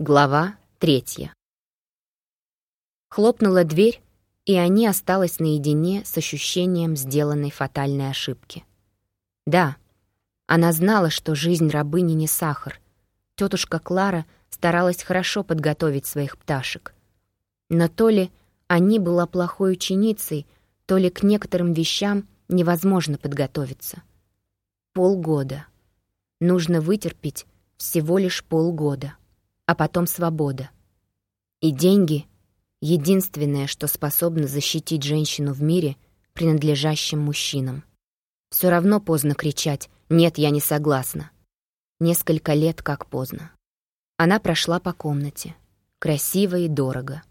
Глава третья. Хлопнула дверь, и они осталась наедине с ощущением сделанной фатальной ошибки. Да, она знала, что жизнь рабыни не сахар. Тетушка Клара старалась хорошо подготовить своих пташек. Но то ли они была плохой ученицей, то ли к некоторым вещам невозможно подготовиться. Полгода. Нужно вытерпеть всего лишь полгода а потом свобода. И деньги — единственное, что способно защитить женщину в мире, принадлежащем мужчинам. Все равно поздно кричать «нет, я не согласна». Несколько лет как поздно. Она прошла по комнате. Красиво и дорого.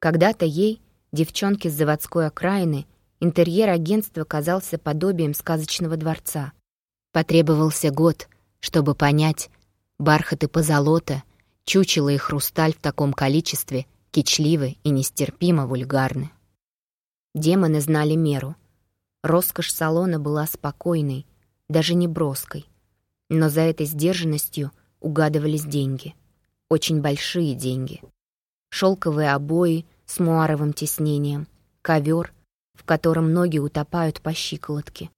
Когда-то ей, девчонке с заводской окраины, интерьер агентства казался подобием сказочного дворца. Потребовался год, чтобы понять, бархат и позолота Чучело и хрусталь в таком количестве кичливы и нестерпимо вульгарны. Демоны знали меру. Роскошь салона была спокойной, даже не броской. Но за этой сдержанностью угадывались деньги. Очень большие деньги. Шелковые обои с муаровым тиснением, ковер, в котором ноги утопают по щиколотке.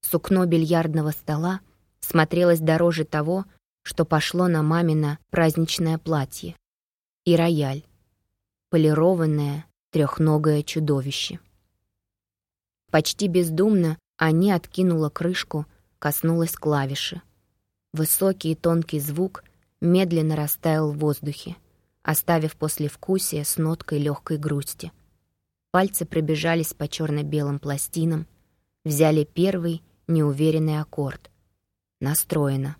Сукно бильярдного стола смотрелось дороже того, что пошло на мамино праздничное платье. И рояль. Полированное трехногое чудовище. Почти бездумно Ани откинула крышку, коснулась клавиши. Высокий и тонкий звук медленно растаял в воздухе, оставив послевкусие с ноткой легкой грусти. Пальцы пробежались по черно-белым пластинам, взяли первый неуверенный аккорд. Настроено.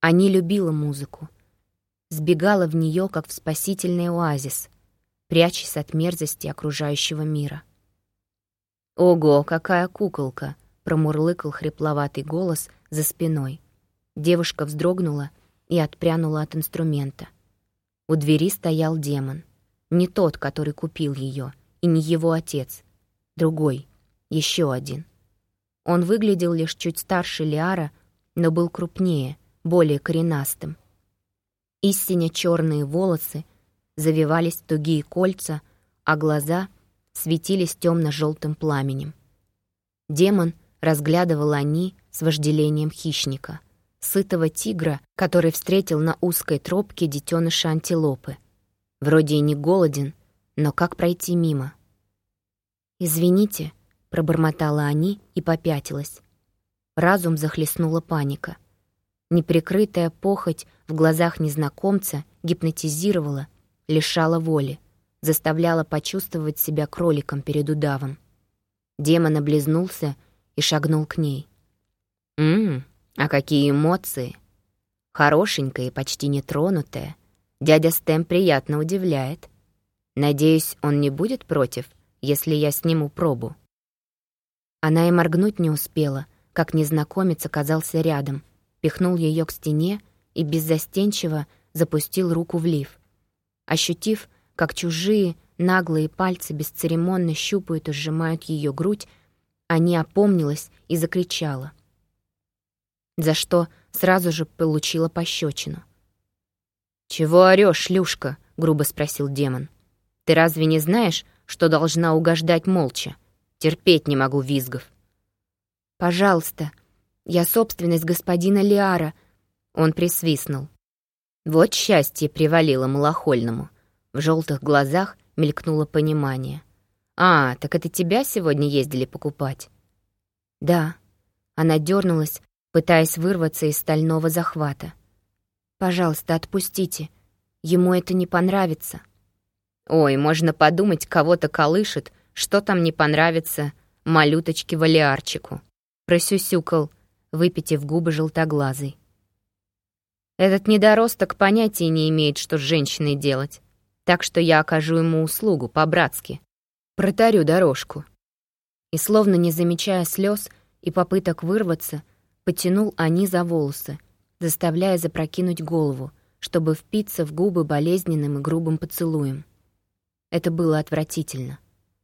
Они любила музыку. Сбегала в нее, как в спасительный оазис, прячась от мерзости окружающего мира. «Ого, какая куколка!» — промурлыкал хрипловатый голос за спиной. Девушка вздрогнула и отпрянула от инструмента. У двери стоял демон. Не тот, который купил ее, и не его отец. Другой, еще один. Он выглядел лишь чуть старше Лиара, но был крупнее — более коренастым. Истинно черные волосы завивались в тугие кольца, а глаза светились темно-желтым пламенем. Демон разглядывал они с вожделением хищника, сытого тигра, который встретил на узкой тропке детеныша антилопы. Вроде и не голоден, но как пройти мимо? «Извините», — пробормотала они и попятилась. Разум захлестнула паника — Неприкрытая похоть в глазах незнакомца гипнотизировала, лишала воли, заставляла почувствовать себя кроликом перед удавом. Демон облизнулся и шагнул к ней. «Ммм, а какие эмоции! Хорошенькая и почти нетронутая. Дядя Стэм приятно удивляет. Надеюсь, он не будет против, если я сниму пробу». Она и моргнуть не успела, как незнакомец оказался рядом, пихнул ее к стене и беззастенчиво запустил руку в лиф. Ощутив, как чужие наглые пальцы бесцеремонно щупают и сжимают ее грудь, Ани опомнилась и закричала. За что сразу же получила пощечину. «Чего орёшь, шлюшка?» — грубо спросил демон. «Ты разве не знаешь, что должна угождать молча? Терпеть не могу визгов». «Пожалуйста», я собственность господина Лиара». Он присвистнул. Вот счастье привалило малохольному. В желтых глазах мелькнуло понимание. «А, так это тебя сегодня ездили покупать?» «Да». Она дернулась, пытаясь вырваться из стального захвата. «Пожалуйста, отпустите. Ему это не понравится». «Ой, можно подумать, кого-то колышет, что там не понравится малюточке-валиарчику». Просюсюкал выпитив губы желтоглазый. Этот недоросток понятия не имеет, что с женщиной делать, так что я окажу ему услугу по-братски. Протарю дорожку. И, словно не замечая слез и попыток вырваться, потянул они за волосы, заставляя запрокинуть голову, чтобы впиться в губы болезненным и грубым поцелуем. Это было отвратительно.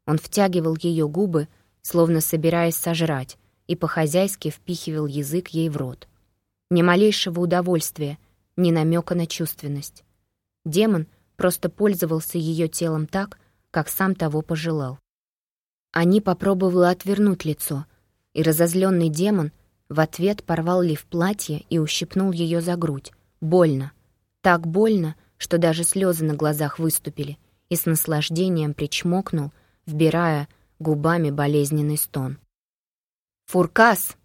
Он втягивал ее губы, словно собираясь сожрать, и по-хозяйски впихивал язык ей в рот. Ни малейшего удовольствия, ни намека на чувственность. Демон просто пользовался ее телом так, как сам того пожелал. Они попробовала отвернуть лицо, и разозленный демон в ответ порвал лиф платье и ущипнул ее за грудь. Больно. Так больно, что даже слезы на глазах выступили, и с наслаждением причмокнул, вбирая губами болезненный стон. «Фуркас!»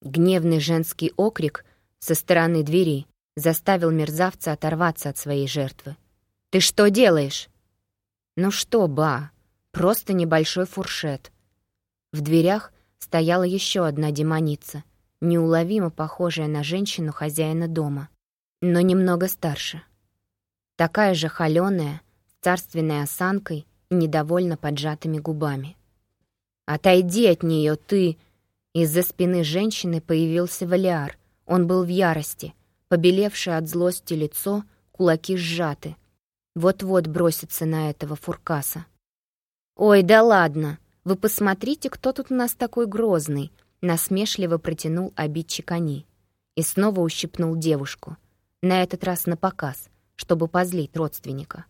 Гневный женский окрик со стороны двери заставил мерзавца оторваться от своей жертвы. «Ты что делаешь?» «Ну что, ба, просто небольшой фуршет». В дверях стояла еще одна демоница, неуловимо похожая на женщину хозяина дома, но немного старше. Такая же холёная, царственной осанкой недовольно поджатыми губами. «Отойди от нее, ты!» Из-за спины женщины появился Валиар. Он был в ярости, побелевшее от злости лицо, кулаки сжаты. Вот-вот бросится на этого фуркаса. «Ой, да ладно! Вы посмотрите, кто тут у нас такой грозный!» Насмешливо протянул обидчик они. И снова ущипнул девушку. На этот раз на показ, чтобы позлить родственника.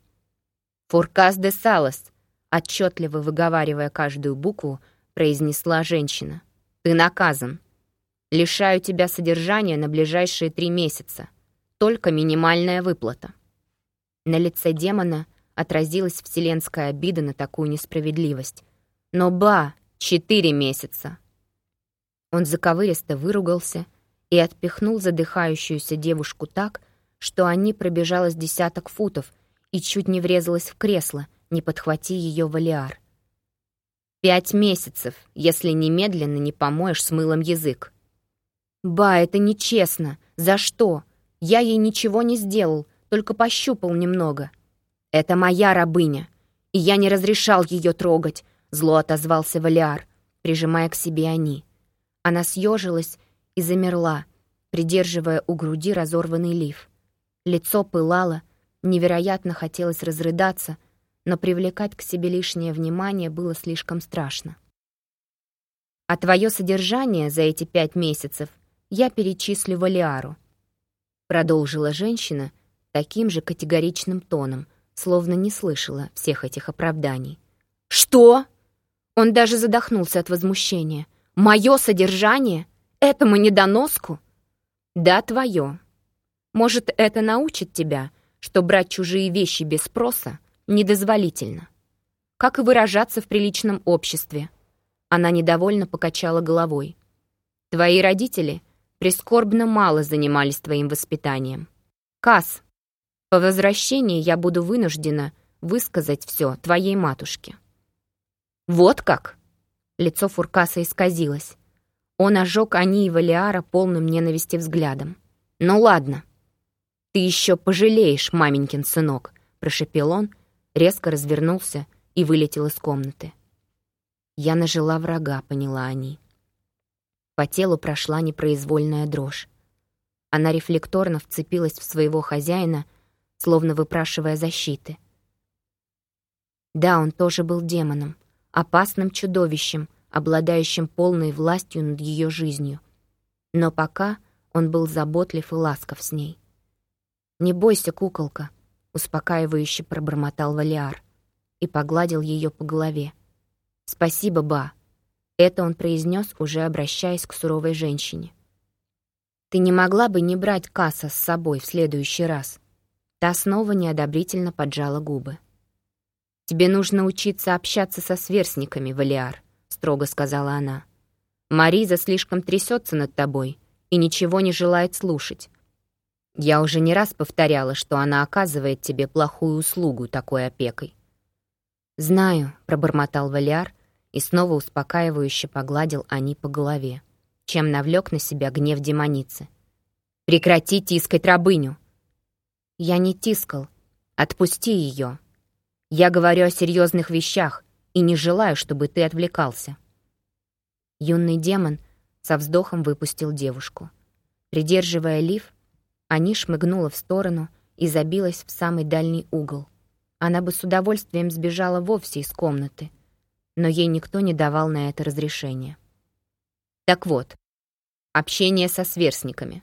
«Фуркас де Салас!» Отчетливо выговаривая каждую букву, произнесла женщина. «Ты наказан. Лишаю тебя содержания на ближайшие три месяца. Только минимальная выплата». На лице демона отразилась вселенская обида на такую несправедливость. «Но ба, четыре месяца!» Он заковыристо выругался и отпихнул задыхающуюся девушку так, что они пробежалось десяток футов и чуть не врезалась в кресло — не подхвати ее Валиар. «Пять месяцев, если немедленно не помоешь с мылом язык». «Ба, это нечестно. За что? Я ей ничего не сделал, только пощупал немного». «Это моя рабыня, и я не разрешал ее трогать», — зло отозвался Валиар, прижимая к себе они. Она съежилась и замерла, придерживая у груди разорванный лиф. Лицо пылало, невероятно хотелось разрыдаться — но привлекать к себе лишнее внимание было слишком страшно. «А твое содержание за эти пять месяцев я перечислю Валиару», продолжила женщина таким же категоричным тоном, словно не слышала всех этих оправданий. «Что?» Он даже задохнулся от возмущения. «Мое содержание? Этому недоноску?» «Да, твое. Может, это научит тебя, что брать чужие вещи без спроса недозволительно. Как и выражаться в приличном обществе. Она недовольно покачала головой. Твои родители прискорбно мало занимались твоим воспитанием. Кас, по возвращении я буду вынуждена высказать все твоей матушке. Вот как? Лицо Фуркаса исказилось. Он ожег Ани и Валиара полным ненависти взглядом. «Ну ладно. Ты еще пожалеешь, маменькин сынок», — прошепел он, резко развернулся и вылетел из комнаты. Я нажила врага, поняла они. По телу прошла непроизвольная дрожь. Она рефлекторно вцепилась в своего хозяина, словно выпрашивая защиты. Да, он тоже был демоном, опасным чудовищем, обладающим полной властью над ее жизнью. Но пока он был заботлив и ласков с ней. «Не бойся, куколка», успокаивающе пробормотал Валиар и погладил ее по голове. «Спасибо, Ба!» Это он произнес, уже обращаясь к суровой женщине. «Ты не могла бы не брать Касса с собой в следующий раз?» Та снова неодобрительно поджала губы. «Тебе нужно учиться общаться со сверстниками, Валиар», — строго сказала она. «Мариза слишком трясется над тобой и ничего не желает слушать. Я уже не раз повторяла, что она оказывает тебе плохую услугу такой опекой. «Знаю», — пробормотал Валиар и снова успокаивающе погладил Ани по голове, чем навлек на себя гнев демоницы. «Прекрати тискать рабыню!» «Я не тискал. Отпусти ее. Я говорю о серьезных вещах и не желаю, чтобы ты отвлекался». Юный демон со вздохом выпустил девушку. Придерживая лиф, Ани шмыгнула в сторону и забилась в самый дальний угол. Она бы с удовольствием сбежала вовсе из комнаты, но ей никто не давал на это разрешения. Так вот, общение со сверстниками.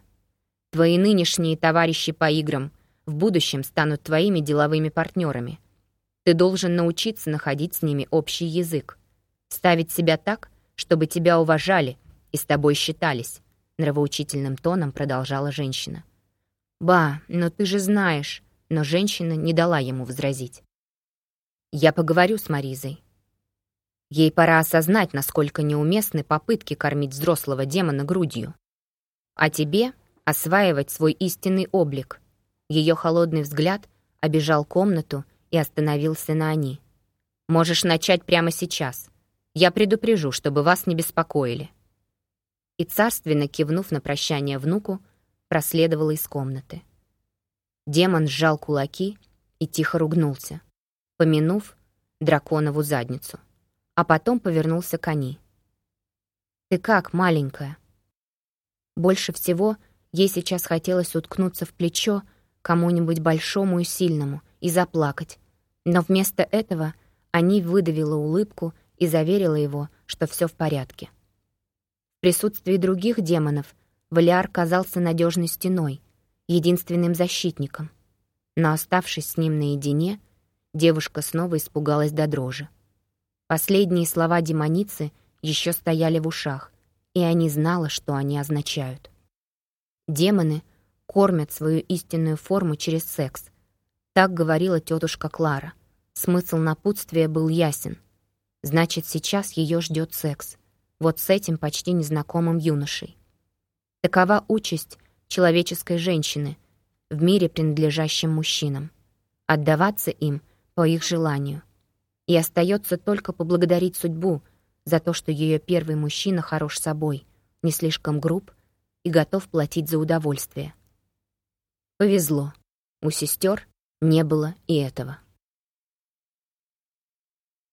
Твои нынешние товарищи по играм в будущем станут твоими деловыми партнерами. Ты должен научиться находить с ними общий язык. Ставить себя так, чтобы тебя уважали и с тобой считались», — нравоучительным тоном продолжала женщина. «Ба, но ты же знаешь», но женщина не дала ему возразить. «Я поговорю с Маризой. Ей пора осознать, насколько неуместны попытки кормить взрослого демона грудью. А тебе осваивать свой истинный облик». Ее холодный взгляд обежал комнату и остановился на Ани. «Можешь начать прямо сейчас. Я предупрежу, чтобы вас не беспокоили». И царственно кивнув на прощание внуку, проследовала из комнаты. Демон сжал кулаки и тихо ругнулся, помянув драконову задницу, а потом повернулся к Ани. «Ты как, маленькая?» Больше всего ей сейчас хотелось уткнуться в плечо кому-нибудь большому и сильному и заплакать, но вместо этого Ани выдавила улыбку и заверила его, что все в порядке. В присутствии других демонов Валиар казался надежной стеной, единственным защитником. Но оставшись с ним наедине, девушка снова испугалась до дрожи. Последние слова демоницы еще стояли в ушах, и они знала, что они означают. Демоны кормят свою истинную форму через секс. Так говорила тетушка Клара. Смысл напутствия был ясен. Значит, сейчас ее ждет секс. Вот с этим почти незнакомым юношей. Такова участь человеческой женщины в мире, принадлежащем мужчинам. Отдаваться им по их желанию. И остается только поблагодарить судьбу за то, что ее первый мужчина хорош собой, не слишком груб и готов платить за удовольствие. Повезло. У сестер не было и этого.